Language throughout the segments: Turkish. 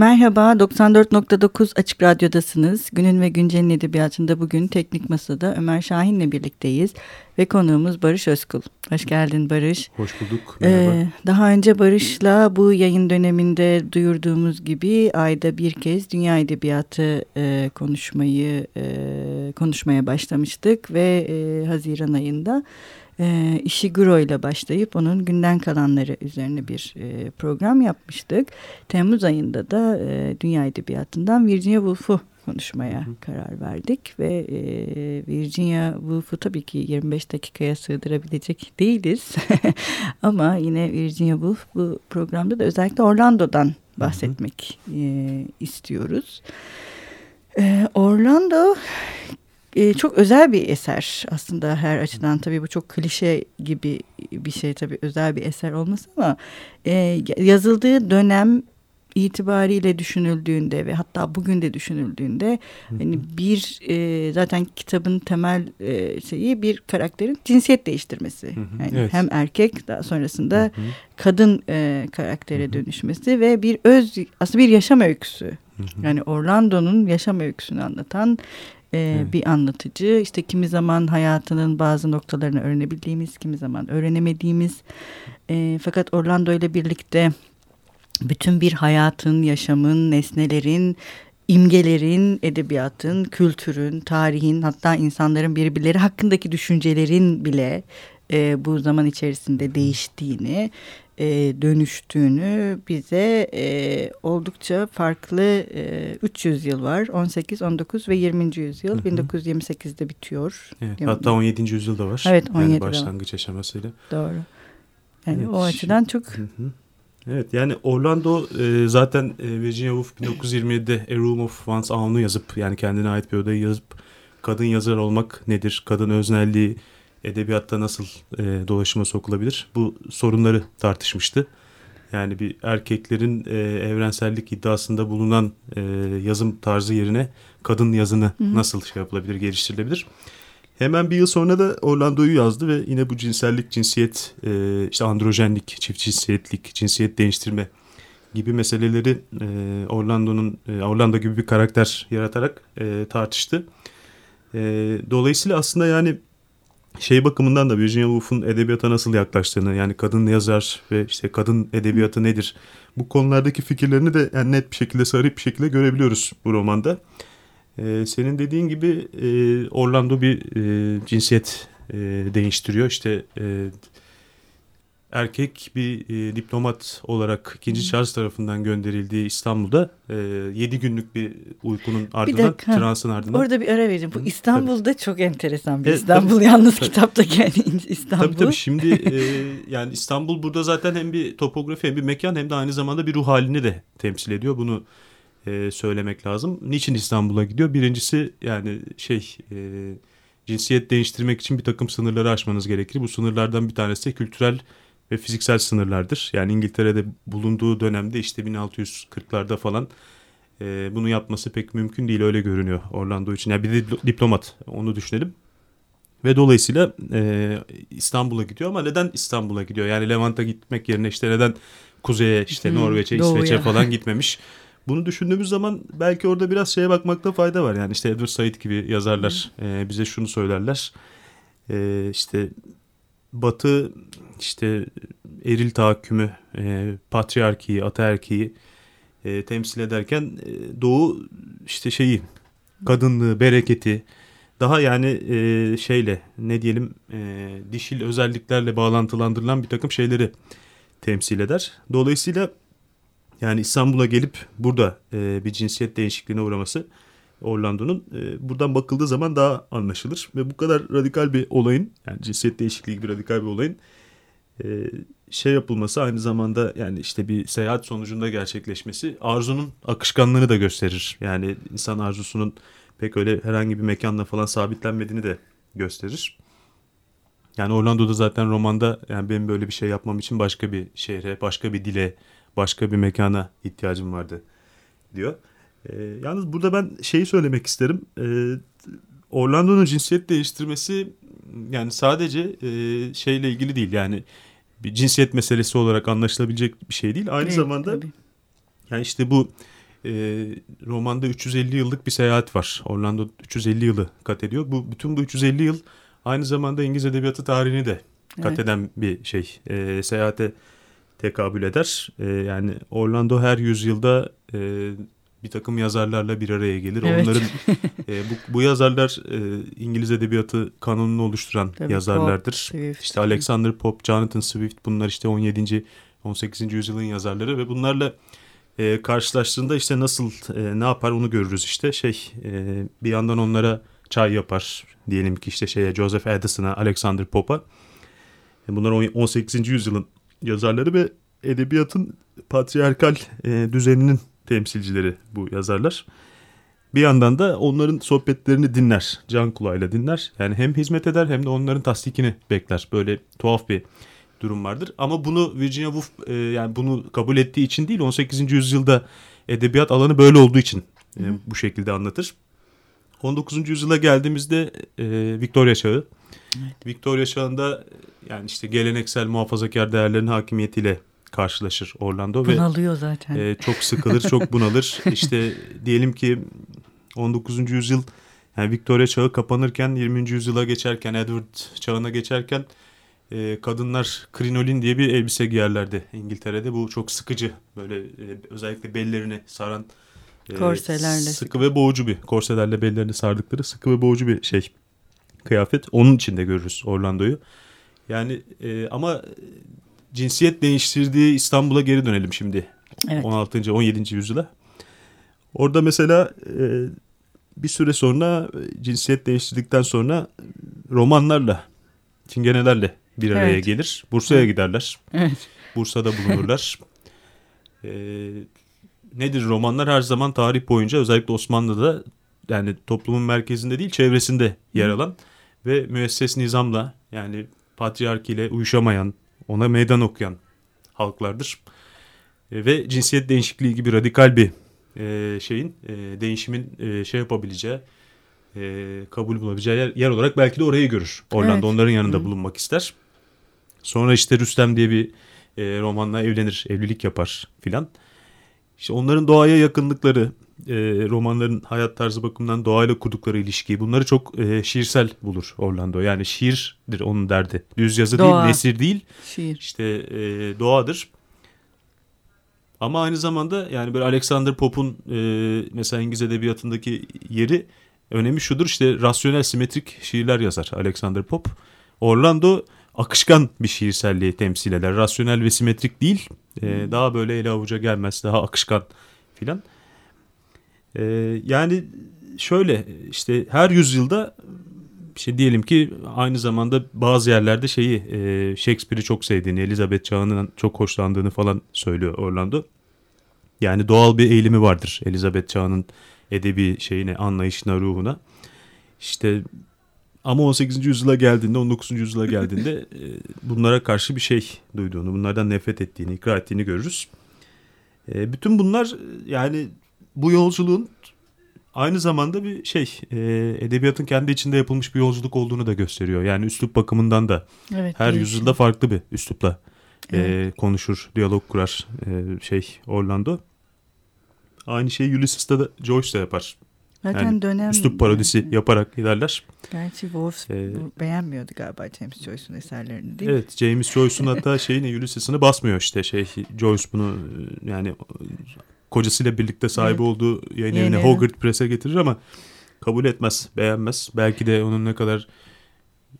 Merhaba, 94.9 Açık Radyo'dasınız. Günün ve Güncel'in edebiyatında bugün Teknik Masa'da Ömer Şahin'le birlikteyiz. Ve konuğumuz Barış Özkul. Hoş geldin Barış. Hoş bulduk. Merhaba. Ee, daha önce Barış'la bu yayın döneminde duyurduğumuz gibi ayda bir kez Dünya Edebiyatı e, konuşmayı e, konuşmaya başlamıştık. Ve e, Haziran ayında e, Ishiguro ile başlayıp onun günden kalanları üzerine bir e, program yapmıştık. Temmuz ayında da e, Dünya Edebiyatı'ndan Virginia Woolf'u konuşmaya Hı. karar verdik ve e, Virginia Woolf'u tabii ki 25 dakikaya sığdırabilecek değiliz ama yine Virginia Woolf bu programda da özellikle Orlando'dan bahsetmek e, istiyoruz. E, Orlando e, çok özel bir eser aslında her açıdan tabii bu çok klişe gibi bir şey tabii özel bir eser olması ama e, yazıldığı dönem itibariyle düşünüldüğünde ve hatta bugün de düşünüldüğünde hani bir e, zaten kitabın temel e, şeyi bir karakterin cinsiyet değiştirmesi. Hı hı. Yani evet. hem erkek daha sonrasında hı hı. kadın e, karaktere hı hı. dönüşmesi ve bir öz aslında bir yaşam öyküsü. Hı hı. Yani Orlando'nun yaşam öyküsünü anlatan e, evet. bir anlatıcı. İşte kimi zaman hayatının bazı noktalarını öğrenebildiğimiz, kimi zaman öğrenemediğimiz. E, fakat Orlando ile birlikte bütün bir hayatın, yaşamın, nesnelerin, imgelerin, edebiyatın, kültürün, tarihin hatta insanların birbirleri hakkındaki düşüncelerin bile e, bu zaman içerisinde değiştiğini e, dönüştüğünü bize e, oldukça farklı e, 300 yıl var. 18, 19 ve 20. yüzyıl. Hı hı. 1928'de bitiyor. Evet, hatta 17. yüzyılda var. Evet 17. Yani başlangıç aşamasıyla. Doğru. Yani evet, o açıdan çok... Hı hı. Evet yani Orlando e, zaten e, Virginia Woolf 1927'de A Room of One's Own'u yazıp yani kendine ait bir odayı yazıp kadın yazar olmak nedir, kadın öznelliği, edebiyatta nasıl e, dolaşıma sokulabilir? Bu sorunları tartışmıştı. Yani bir erkeklerin e, evrensellik iddiasında bulunan e, yazım tarzı yerine kadın yazını hı hı. nasıl şey yapılabilir, geliştirilebilir? Hemen bir yıl sonra da Orlando'yu yazdı ve yine bu cinsellik, cinsiyet, e, işte androjenlik, çift cinsiyetlik, cinsiyet değiştirme gibi meseleleri e, Orlando'nun e, Orlando gibi bir karakter yaratarak e, tartıştı. E, dolayısıyla aslında yani şey bakımından da Virginia Woolf'un edebiyata nasıl yaklaştığını yani kadın yazar ve işte kadın edebiyatı nedir? Bu konulardaki fikirlerini de yani net bir şekilde sarıp bir şekilde görebiliyoruz bu romanda. Ee, senin dediğin gibi e, Orlando bir e, cinsiyet e, değiştiriyor. İşte e, erkek bir e, diplomat olarak 2. Charles tarafından gönderildiği İstanbul'da e, 7 günlük bir uykunun ardından, bir transın ardından. Orada bir ara vereceğim. Bu İstanbul'da tabii. çok enteresan bir İstanbul. Tabii, yalnız tabii. kitaptaki yani İstanbul. Tabii tabii şimdi e, yani İstanbul burada zaten hem bir topografi hem bir mekan hem de aynı zamanda bir ruh halini de temsil ediyor. Bunu e, söylemek lazım. Niçin İstanbul'a gidiyor? Birincisi yani şey... E, cinsiyet değiştirmek için bir takım sınırları aşmanız gerekir. Bu sınırlardan bir tanesi de kültürel ve fiziksel sınırlardır. Yani İngiltere'de bulunduğu dönemde işte 1640'larda falan e, bunu yapması pek mümkün değil öyle görünüyor Orlando için. Yani bir de diplomat onu düşünelim. Ve dolayısıyla e, İstanbul'a gidiyor ama neden İstanbul'a gidiyor? Yani Levant'a gitmek yerine işte neden kuzeye işte Norveç'e, İsveç'e falan gitmemiş? Bunu düşündüğümüz zaman belki orada biraz şeye bakmakta fayda var. Yani işte Edward Said gibi yazarlar e, bize şunu söylerler. E, işte Batı işte eril tahakkümü, e, patriarkiyi, ataerkiyi e, temsil ederken e, Doğu işte şeyi kadınlığı, bereketi daha yani e, şeyle ne diyelim e, dişil özelliklerle bağlantılandırılan bir takım şeyleri temsil eder. Dolayısıyla yani İstanbul'a gelip burada e, bir cinsiyet değişikliğine uğraması Orlando'nun e, buradan bakıldığı zaman daha anlaşılır. Ve bu kadar radikal bir olayın yani cinsiyet değişikliği gibi radikal bir olayın e, şey yapılması aynı zamanda yani işte bir seyahat sonucunda gerçekleşmesi arzunun akışkanlığını da gösterir. Yani insan arzusunun pek öyle herhangi bir mekanla falan sabitlenmediğini de gösterir. Yani Orlando'da zaten romanda yani benim böyle bir şey yapmam için başka bir şehre, başka bir dile, başka bir mekana ihtiyacım vardı diyor. E, yalnız burada ben şeyi söylemek isterim. E, Orlando'nun cinsiyet değiştirmesi yani sadece e, şeyle ilgili değil. Yani bir cinsiyet meselesi olarak anlaşılabilecek bir şey değil. Aynı evet, zamanda tabii. yani işte bu e, romanda 350 yıllık bir seyahat var. Orlando 350 yılı kat ediyor. Bu bütün bu 350 yıl aynı zamanda İngiliz edebiyatı tarihini de kat evet. eden bir şey. E, seyahate tekabül eder. E, yani Orlando her yüzyılda e, bir takım yazarlarla bir araya gelir. Evet. Onların e, bu, bu yazarlar e, İngiliz edebiyatı kanonunu oluşturan Tabii, yazarlardır. Pop, Swift. İşte Alexander Pope, Jonathan Swift bunlar işte 17. 18. yüzyılın yazarları ve bunlarla e, karşılaştığında işte nasıl e, ne yapar onu görürüz işte şey e, bir yandan onlara çay yapar diyelim ki işte şeye Joseph Addison'a Alexander Pope'a e, bunlar 18. yüzyılın yazarları ve edebiyatın patriarkal e, düzeninin temsilcileri bu yazarlar. Bir yandan da onların sohbetlerini dinler, can kulağıyla dinler. Yani hem hizmet eder hem de onların tasdikini bekler. Böyle tuhaf bir durum vardır. Ama bunu Virginia Woolf e, yani bunu kabul ettiği için değil 18. yüzyılda edebiyat alanı böyle olduğu için e, bu şekilde anlatır. 19. yüzyıla geldiğimizde e, Victoria çağı. Evet. Victoria çağında yani işte geleneksel muhafazakar değerlerin hakimiyetiyle karşılaşır Orlando Bunalıyor ve zaten. E, çok sıkılır, çok bunalır. İşte diyelim ki 19. yüzyıl yani Victoria çağı kapanırken 20. yüzyıla geçerken Edward çağına geçerken e, kadınlar krinolin diye bir elbise giyerlerdi İngiltere'de. Bu çok sıkıcı böyle e, özellikle bellerini saran e, korselerle sıkı ve boğucu bir korselerle bellerini sardıkları sıkı ve boğucu bir şey kıyafet. Onun içinde görürüz Orlando'yu. Yani e, ama cinsiyet değiştirdiği İstanbul'a geri dönelim şimdi. Evet. 16. 17. yüzyıla. Orada mesela e, bir süre sonra cinsiyet değiştirdikten sonra romanlarla, çingenelerle bir araya evet. gelir. Bursa'ya giderler. Evet. Bursa'da bulunurlar. e, nedir romanlar her zaman tarih boyunca özellikle Osmanlı'da yani toplumun merkezinde değil çevresinde yer alan ve müesses nizamla yani patriark ile uyuşamayan ona meydan okuyan halklardır. E, ve cinsiyet değişikliği gibi radikal bir e, şeyin e, değişimin e, şey yapabileceği e, kabul bulabileceği yer, yer olarak belki de orayı görür. Orlando evet. onların yanında Hı. bulunmak ister. Sonra işte Rüstem diye bir e, romanla evlenir, evlilik yapar filan. İşte onların doğaya yakınlıkları, e, romanların hayat tarzı bakımından doğayla kurdukları ilişkiyi bunları çok e, şiirsel bulur Orlando. Yani şiirdir onun derdi. Düz yazı Doğa. değil, nesir değil. Şiir. İşte e, doğadır. Ama aynı zamanda yani böyle Alexander Pope'un e, mesela İngiliz edebiyatındaki yeri önemi şudur işte rasyonel simetrik şiirler yazar Alexander Pope. Orlando akışkan bir şiirselliği temsil eder. Rasyonel ve simetrik değil. E, daha böyle ele avuca gelmez. Daha akışkan filan. E, yani şöyle işte her yüzyılda işte diyelim ki aynı zamanda bazı yerlerde şeyi e, Shakespeare'i çok sevdiğini, Elizabeth çağının çok hoşlandığını falan söylüyor Orlando. Yani doğal bir eğilimi vardır Elizabeth çağının edebi şeyine, anlayışına, ruhuna. İşte ama 18. yüzyıla geldiğinde, 19. yüzyıla geldiğinde e, bunlara karşı bir şey duyduğunu, bunlardan nefret ettiğini, ikrar ettiğini görürüz. E, bütün bunlar yani bu yolculuğun aynı zamanda bir şey, e, edebiyatın kendi içinde yapılmış bir yolculuk olduğunu da gösteriyor. Yani üslup bakımından da evet, her değişim. yüzyılda farklı bir üslupla evet. konuşur, diyalog kurar şey Orlando. Aynı şeyi Ulysses'ta da Joyce de yapar. Zaten yani dönem... Üslup parodisi yani. yaparak ilerler. Gerçi Wolf ee, beğenmiyordu galiba James Joyce'un eserlerini değil evet, mi? Evet James Joyce'un hatta şeyini Ulysses'ını basmıyor işte şey Joyce bunu yani kocasıyla birlikte sahibi evet. olduğu yayın evine Hogarth Press'e getirir ama kabul etmez, beğenmez. Belki de onun ne kadar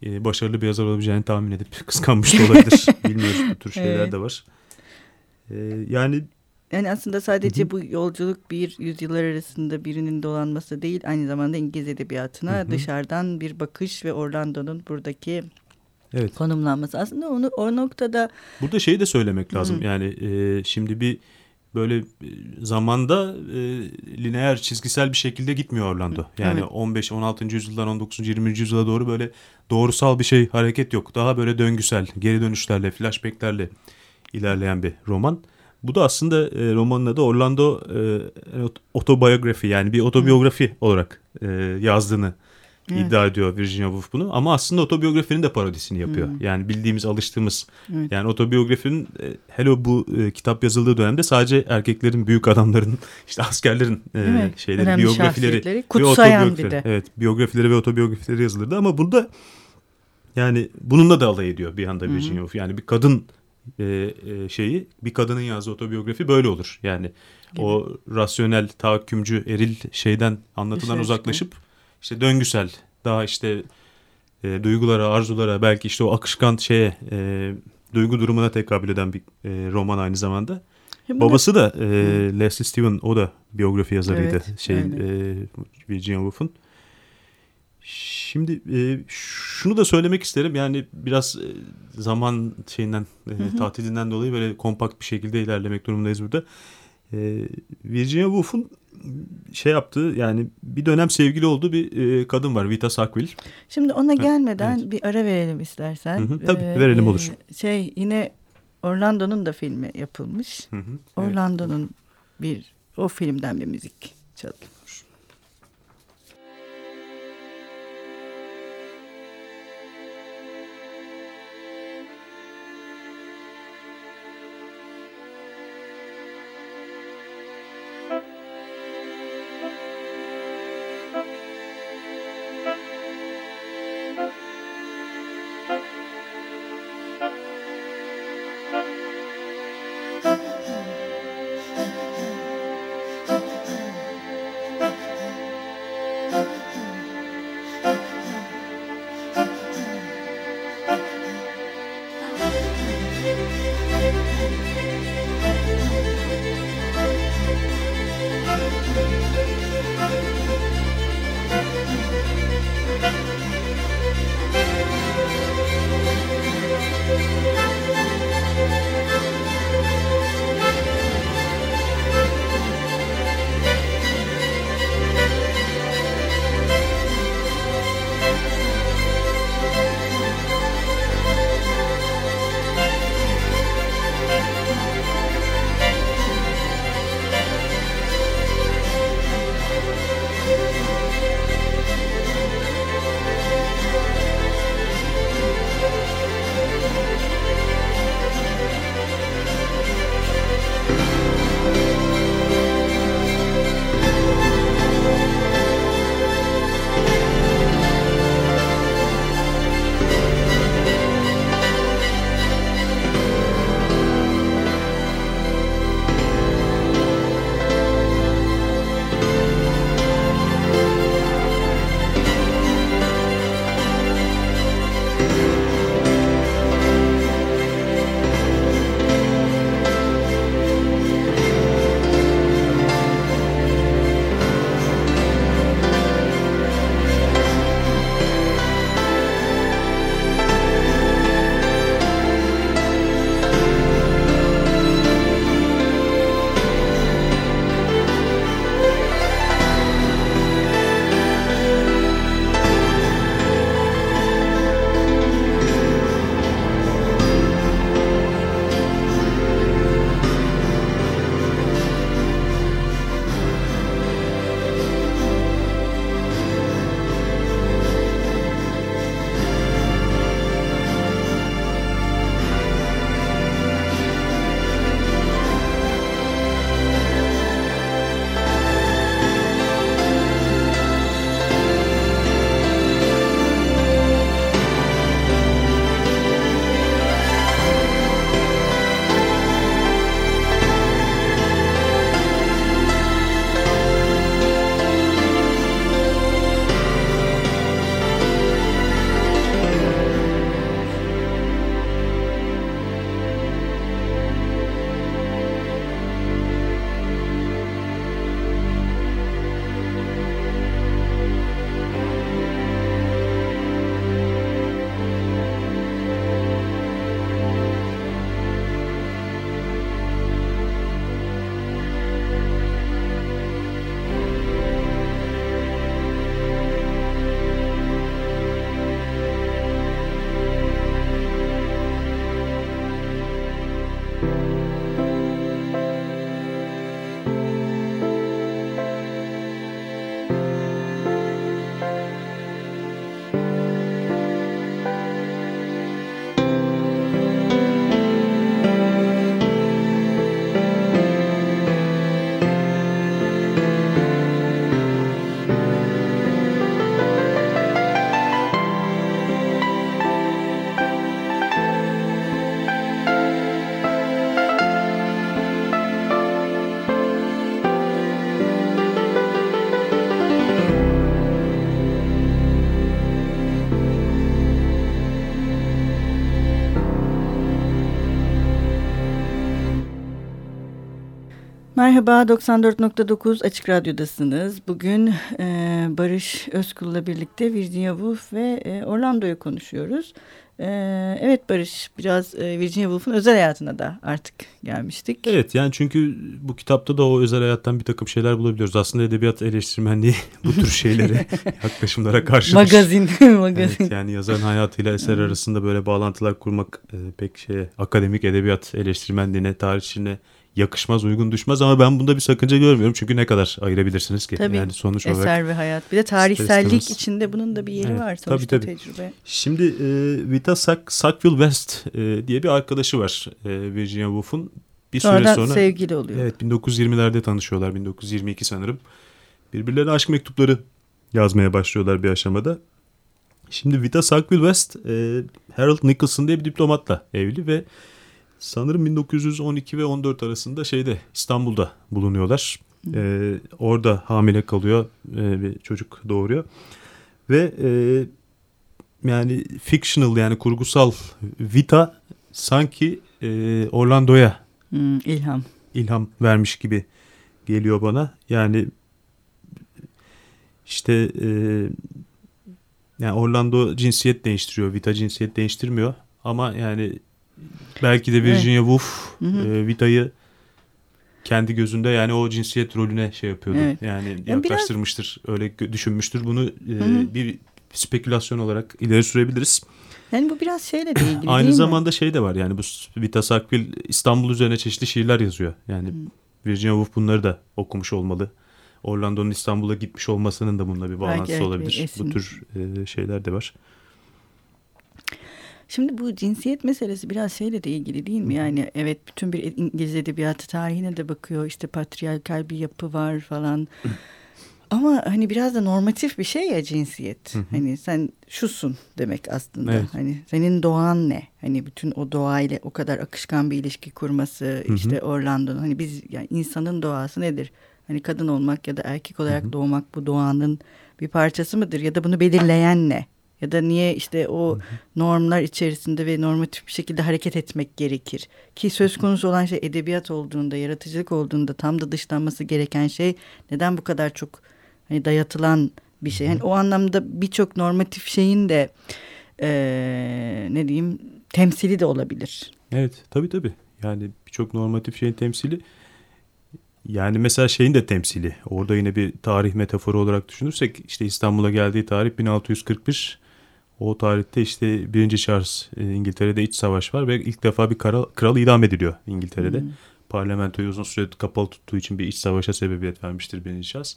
e, başarılı bir yazar olabileceğini tahmin edip kıskanmış da olabilir. Bilmiyoruz bu tür şeyler evet. de var. E, yani yani aslında sadece hı hı. bu yolculuk bir yüzyıllar arasında birinin dolanması değil aynı zamanda İngiliz edebiyatına hı hı. dışarıdan bir bakış ve Orlando'nun buradaki evet. konumlanması. Aslında onu o noktada burada şeyi de söylemek lazım. Hı. Yani e, şimdi bir böyle e, zamanda e, lineer çizgisel bir şekilde gitmiyor Orlando. Yani evet. 15 16. yüzyıldan 19. 20. yüzyıla doğru böyle doğrusal bir şey hareket yok. Daha böyle döngüsel, geri dönüşlerle, flashbacklerle ilerleyen bir roman. Bu da aslında e, romanın adı Orlando e, otobiyografi yani bir otobiyografi Hı. olarak e, yazdığını Evet. iddia ediyor Virginia Woolf bunu ama aslında otobiyografinin de parodisini yapıyor. Hmm. Yani bildiğimiz alıştığımız evet. yani otobiyografinin e, hele bu e, kitap yazıldığı dönemde sadece erkeklerin büyük adamların işte askerlerin e, şeyleri Önemli biyografileri kutsayan bir de. Evet biyografileri ve otobiyografileri yazılırdı ama burada yani bununla da alay ediyor bir anda Virginia Woolf. Yani bir kadın e, e, şeyi bir kadının yazdığı otobiyografi böyle olur. Yani Gibi. o rasyonel, tahakkümcü, eril şeyden Dışarı uzaklaşıp çıkıyor. İşte döngüsel, daha işte e, duygulara, arzulara, belki işte o akışkan şeye, e, duygu durumuna tekabül eden bir e, roman aynı zamanda. Hem Babası da e, Leslie Steven, o da biyografi yazarıydı evet, şeyin e, Virginia Woolf'un. Şimdi e, şunu da söylemek isterim yani biraz e, zaman şeyinden e, hı hı. tatilinden dolayı böyle kompakt bir şekilde ilerlemek durumundayız burada. E, Virginia Woolf'un şey yaptığı yani bir dönem sevgili olduğu bir e, kadın var Vita Sackville. Şimdi ona gelmeden evet. bir ara verelim istersen. Hı hı, tabii ee, verelim olur. Şey yine Orlando'nun da filmi yapılmış. Hı hı, Orlando'nun evet. bir o filmden bir müzik çalalım. Merhaba 94.9 Açık Radyo'dasınız. Bugün e, Barış Özkul'la birlikte Virginia Woolf ve e, Orlando'yu konuşuyoruz. E, evet Barış biraz e, Virginia Woolf'un özel hayatına da artık gelmiştik. Evet yani çünkü bu kitapta da o özel hayattan bir takım şeyler bulabiliyoruz. Aslında edebiyat eleştirmenliği bu tür şeylere yaklaşımlara karşı. Magazin. magazin. Evet, yani yazarın hayatıyla eser arasında böyle bağlantılar kurmak e, pek şey akademik edebiyat eleştirmenliğine, tarihçine yakışmaz, uygun düşmez ama ben bunda bir sakınca görmüyorum. Çünkü ne kadar ayırabilirsiniz ki? Tabii, yani sonuç eser olarak. ve hayat. Bir de tarihsellik içinde bunun da bir yeri evet, var sonuçta tabii, tabii. tecrübe. Şimdi e, Vita Sack, Sackville West e, diye bir arkadaşı var e, Virginia Woolf'un. Bir Sonradan süre sonra sevgili oluyor. Evet 1920'lerde tanışıyorlar 1922 sanırım. Birbirlerine aşk mektupları yazmaya başlıyorlar bir aşamada. Şimdi Vita Sackville West e, Harold Nicholson diye bir diplomatla evli ve sanırım 1912 ve 14 arasında şeyde İstanbul'da bulunuyorlar. E, orada hamile kalıyor e, bir çocuk doğuruyor. Ve e, yani fictional yani kurgusal Vita sanki e, Orlando'ya hmm, ilham ilham vermiş gibi geliyor bana. Yani işte e, yani Orlando cinsiyet değiştiriyor, Vita cinsiyet değiştirmiyor ama yani belki de Virginia evet. Woolf e, Vita'yı kendi gözünde yani o cinsiyet rolüne şey yapıyordu. Evet. Yani yaklaştırmıştır, biraz... öyle düşünmüştür. Bunu e, bir spekülasyon olarak ileri sürebiliriz. Yani bu biraz şeyle de ilgili Aynı zamanda mi? şey de var yani bu Vita Sackville İstanbul üzerine çeşitli şiirler yazıyor. Yani hmm. Virginia Woolf bunları da okumuş olmalı. Orlando'nun İstanbul'a gitmiş olmasının da bununla bir bağlantısı evet, olabilir. Bu tür e, şeyler de var. Şimdi bu cinsiyet meselesi biraz şeyle de ilgili değil mi? Yani evet bütün bir İngiliz edebiyatı tarihine de bakıyor. İşte patriarkal bir yapı var falan. Ama hani biraz da normatif bir şey ya cinsiyet. Hani sen şusun demek aslında. Evet. Hani senin doğan ne? Hani bütün o doğayla o kadar akışkan bir ilişki kurması. işte Orlando'nun hani biz yani insanın doğası nedir? Hani kadın olmak ya da erkek olarak doğmak bu doğanın bir parçası mıdır? Ya da bunu belirleyen ne? Ya da niye işte o normlar içerisinde ve normatif bir şekilde hareket etmek gerekir? Ki söz konusu olan şey edebiyat olduğunda, yaratıcılık olduğunda tam da dışlanması gereken şey neden bu kadar çok hani dayatılan bir şey? Yani o anlamda birçok normatif şeyin de e, ne diyeyim temsili de olabilir. Evet tabii tabii. Yani birçok normatif şeyin temsili yani mesela şeyin de temsili. Orada yine bir tarih metaforu olarak düşünürsek işte İstanbul'a geldiği tarih 1641 o tarihte işte birinci Charles e, İngiltere'de iç savaş var ve ilk defa bir kral, kral idam ediliyor İngiltere'de. Hmm. Parlamentoyu uzun süre kapalı tuttuğu için bir iç savaşa sebebiyet vermiştir birinci Charles.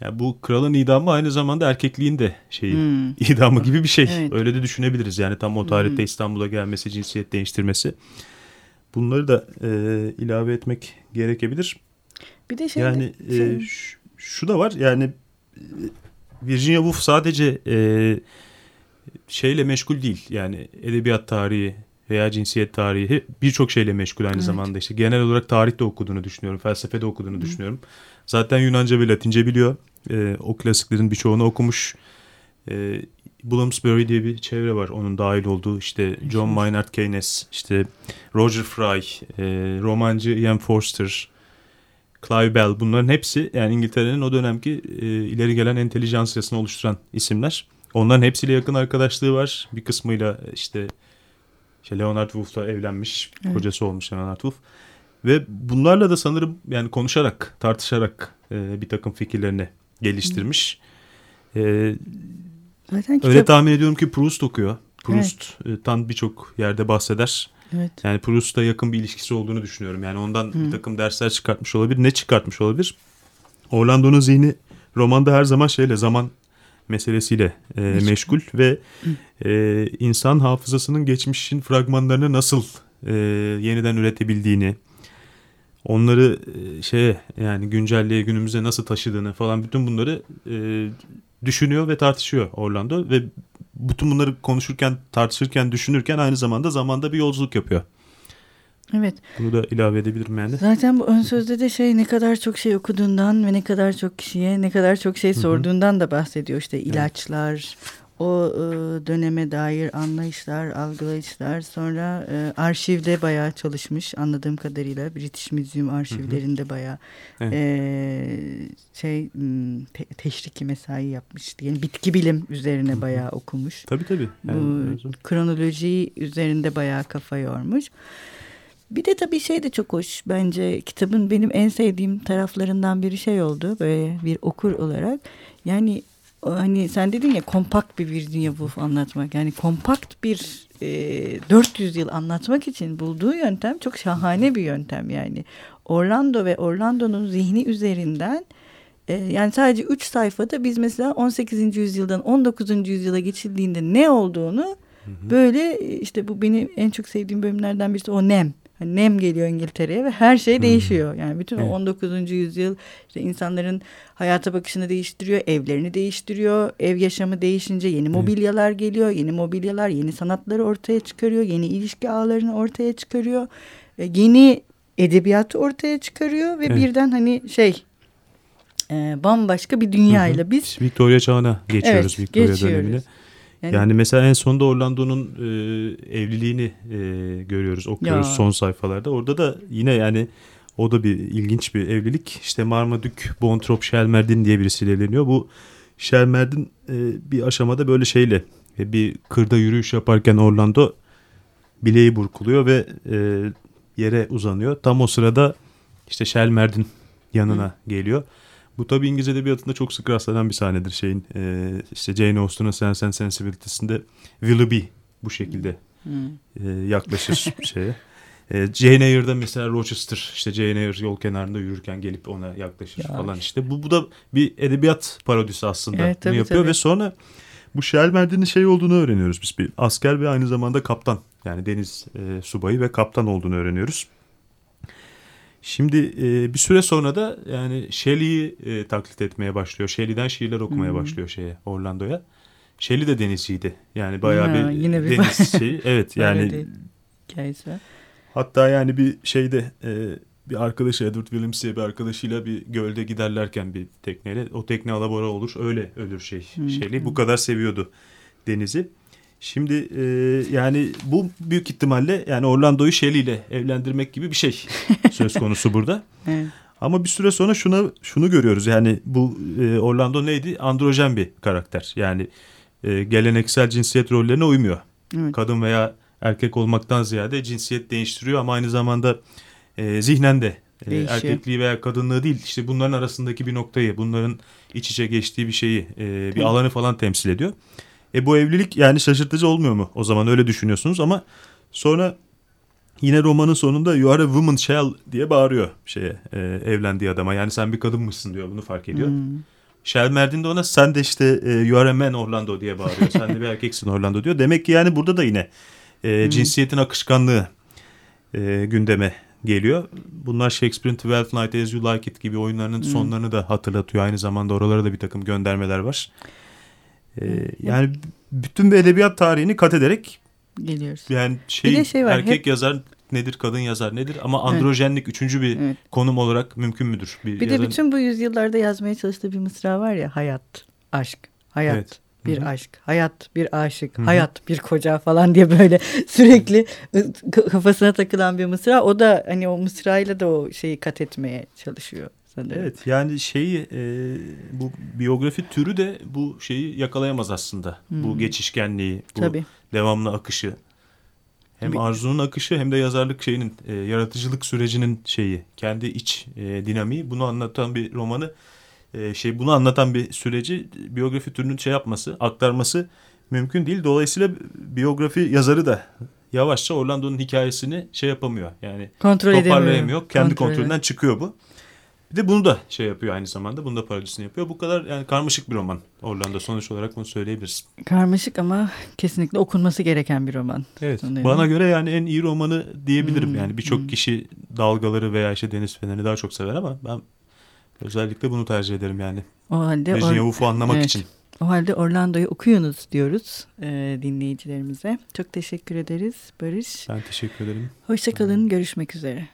Yani bu kralın idamı aynı zamanda erkekliğin de şeyi hmm. idamı gibi bir şey. Evet. Öyle de düşünebiliriz. Yani tam o tarihte hmm. İstanbul'a gelmesi, cinsiyet değiştirmesi. Bunları da e, ilave etmek gerekebilir. Bir de şey yani e, şu, şu da var. Yani e, Virginia Woolf sadece e, şeyle meşgul değil. Yani edebiyat tarihi veya cinsiyet tarihi birçok şeyle meşgul aynı evet. zamanda işte. Genel olarak tarihte okuduğunu düşünüyorum. Felsefede okuduğunu Hı. düşünüyorum. Zaten Yunanca ve Latince biliyor. Ee, o klasiklerin birçoğunu okumuş. Ee, Bloomsbury diye bir çevre var onun dahil olduğu işte John Maynard Keynes, işte Roger Fry, e, romancı Ian Forster, Clive Bell bunların hepsi yani İngiltere'nin o dönemki e, ileri gelen entelijansiyasını oluşturan isimler. Onların hepsiyle yakın arkadaşlığı var. Bir kısmıyla işte, işte Leonard Woolf'la evlenmiş. Evet. Kocası olmuş Leonard Woolf. Ve bunlarla da sanırım yani konuşarak, tartışarak e, bir takım fikirlerini geliştirmiş. E, Zaten kitap... Öyle tahmin ediyorum ki Proust okuyor. Proust'tan evet. birçok yerde bahseder. Evet. Yani Proust'a yakın bir ilişkisi olduğunu düşünüyorum. Yani ondan Hı. bir takım dersler çıkartmış olabilir. Ne çıkartmış olabilir? Orlando'nun zihni romanda her zaman şeyle zaman meselesiyle e, meşgul ve e, insan hafızasının geçmişin fragmanlarını nasıl e, yeniden üretebildiğini, onları e, şeye yani güncelliğe günümüze nasıl taşıdığını falan bütün bunları e, düşünüyor ve tartışıyor Orlando ve bütün bunları konuşurken, tartışırken, düşünürken aynı zamanda zamanda bir yolculuk yapıyor. Evet. Bunu da ilave edebilirim yani. Zaten bu ön sözde de şey ne kadar çok şey okuduğundan ve ne kadar çok kişiye ne kadar çok şey sorduğundan da bahsediyor. İşte ilaçlar, o e, döneme dair anlayışlar, algılayışlar sonra e, arşivde bayağı çalışmış anladığım kadarıyla British Museum arşivlerinde hı hı. bayağı evet. e, şey te, teşriki mesai yapmış diyelim bitki bilim üzerine hı hı. bayağı okumuş. Tabii tabii. Yani, Bu kronoloji üzerinde bayağı kafa yormuş. Bir de tabii şey de çok hoş bence kitabın benim en sevdiğim taraflarından biri şey oldu böyle bir okur olarak yani hani sen dedin ya kompakt bir Virginia Woolf anlatmak yani kompakt bir e, 400 yıl anlatmak için bulduğu yöntem çok şahane bir yöntem yani Orlando ve Orlando'nun zihni üzerinden e, yani sadece 3 sayfada biz mesela 18. yüzyıldan 19. yüzyıla geçildiğinde ne olduğunu böyle işte bu benim en çok sevdiğim bölümlerden birisi o nem Hani nem geliyor İngiltere'ye ve her şey değişiyor. Yani bütün evet. 19. yüzyıl işte insanların hayata bakışını değiştiriyor, evlerini değiştiriyor. Ev yaşamı değişince yeni mobilyalar geliyor. Yeni mobilyalar yeni sanatları ortaya çıkarıyor. Yeni ilişki ağlarını ortaya çıkarıyor. E, yeni edebiyatı ortaya çıkarıyor ve evet. birden hani şey e, bambaşka bir dünyayla biz Victoria çağına geçiyoruz evet, Victoria geçiyoruz. dönemine. Yani, yani mesela en sonunda Orlando'nun e, evliliğini e, görüyoruz, okuyoruz ya. son sayfalarda. Orada da yine yani o da bir ilginç bir evlilik. İşte Marmaduke Bontrop Şelmerdin diye birisiyle evleniyor. Bu Şelmerdin e, bir aşamada böyle şeyle e, bir kırda yürüyüş yaparken Orlando bileği burkuluyor ve e, yere uzanıyor. Tam o sırada işte Şelmerdin yanına Hı. geliyor. Bu tabii İngiliz edebiyatında çok sık rastlanan bir sahnedir şeyin. E, işte Jane Austen'ın Sense and Sensibility'sinde Willoughby bu şekilde e, yaklaşır şeye. E, Jane Eyre'da mesela Rochester işte Jane Eyre yol kenarında yürürken gelip ona yaklaşır ya. falan işte. Bu, bu da bir edebiyat parodisi aslında evet, tabii, yapıyor tabii. ve sonra bu Shelmer'din şey olduğunu öğreniyoruz biz. Bir asker ve aynı zamanda kaptan yani deniz e, subayı ve kaptan olduğunu öğreniyoruz. Şimdi e, bir süre sonra da yani Shelley'i e, taklit etmeye başlıyor. Shelley'den şiirler okumaya hmm. başlıyor şeye Orlando'ya. Shelley de denizciydi. Yani bayağı ha, bir, yine bir deniz şeyi. Evet yani. Hikayesi. Hatta yani bir şeyde e, bir arkadaşı Edward Williams diye bir arkadaşıyla bir gölde giderlerken bir tekneyle o tekne alabora olur öyle ölür şey hmm. Shelley. Bu kadar seviyordu denizi. Şimdi e, yani bu büyük ihtimalle yani Orlando'yu Shelley ile evlendirmek gibi bir şey söz konusu burada. evet. Ama bir süre sonra şuna şunu görüyoruz yani bu e, Orlando neydi? Androjen bir karakter. Yani e, geleneksel cinsiyet rollerine uymuyor. Evet. Kadın veya erkek olmaktan ziyade cinsiyet değiştiriyor ama aynı zamanda e, zihnen de e, erkekliği veya kadınlığı değil işte bunların arasındaki bir noktayı, bunların iç içe geçtiği bir şeyi, e, bir alanı falan temsil ediyor. E bu evlilik yani şaşırtıcı olmuyor mu? O zaman öyle düşünüyorsunuz ama sonra yine romanın sonunda you are a woman shall diye bağırıyor şeye e, evlendiği adama. Yani sen bir kadınmışsın diyor bunu fark ediyor. Hmm. Shell Merdin de ona sen de işte e, you are a man Orlando diye bağırıyor. sen de bir erkeksin Orlando diyor. Demek ki yani burada da yine e, hmm. cinsiyetin akışkanlığı e, gündeme geliyor. Bunlar Shakespeare'in Twelfth Night As You Like It gibi oyunlarının hmm. sonlarını da hatırlatıyor. Aynı zamanda oralara da bir takım göndermeler var. Ee, yani bütün bir edebiyat tarihini kat ederek geliyoruz. Yani şey, şey var, erkek hep... yazar nedir, kadın yazar nedir ama androjenlik evet. üçüncü bir evet. konum olarak mümkün müdür? Bir, bir yazarın... de bütün bu yüzyıllarda yazmaya çalıştığı bir mısra var ya hayat, aşk, hayat. Evet bir aşk, hayat bir aşık, Hı-hı. hayat bir koca falan diye böyle sürekli kafasına takılan bir mısra. O da hani o mısrayla da o şeyi kat etmeye çalışıyor sanırım. Evet yani şeyi e, bu biyografi türü de bu şeyi yakalayamaz aslında. Hmm. Bu geçişkenliği, bu Tabii. devamlı akışı. Hem Tabii. arzunun akışı hem de yazarlık şeyinin e, yaratıcılık sürecinin şeyi kendi iç e, dinamiği bunu anlatan bir romanı e, şey bunu anlatan bir süreci biyografi türünün şey yapması aktarması mümkün değil. Dolayısıyla biyografi yazarı da yavaşça Orlando'nun hikayesini şey yapamıyor. Yani Kontrol toparlayamıyor. Kendi Kontrol kontrolünden çıkıyor bu. Bir de bunu da şey yapıyor aynı zamanda. Bunu da parodisini yapıyor. Bu kadar yani karmaşık bir roman Orlando. Sonuç olarak bunu söyleyebiliriz. Karmaşık ama kesinlikle okunması gereken bir roman. Evet. Sanıyorum. Bana göre yani en iyi romanı diyebilirim. Hmm, yani birçok hmm. kişi dalgaları veya işte Deniz Feneri'ni daha çok sever ama ben özellikle bunu tercih ederim yani. O halde Woolf'u anlamak evet. için. O halde Orlando'yu okuyunuz diyoruz e, dinleyicilerimize. Çok teşekkür ederiz Barış. Ben teşekkür ederim. Hoşçakalın. Görüşmek üzere.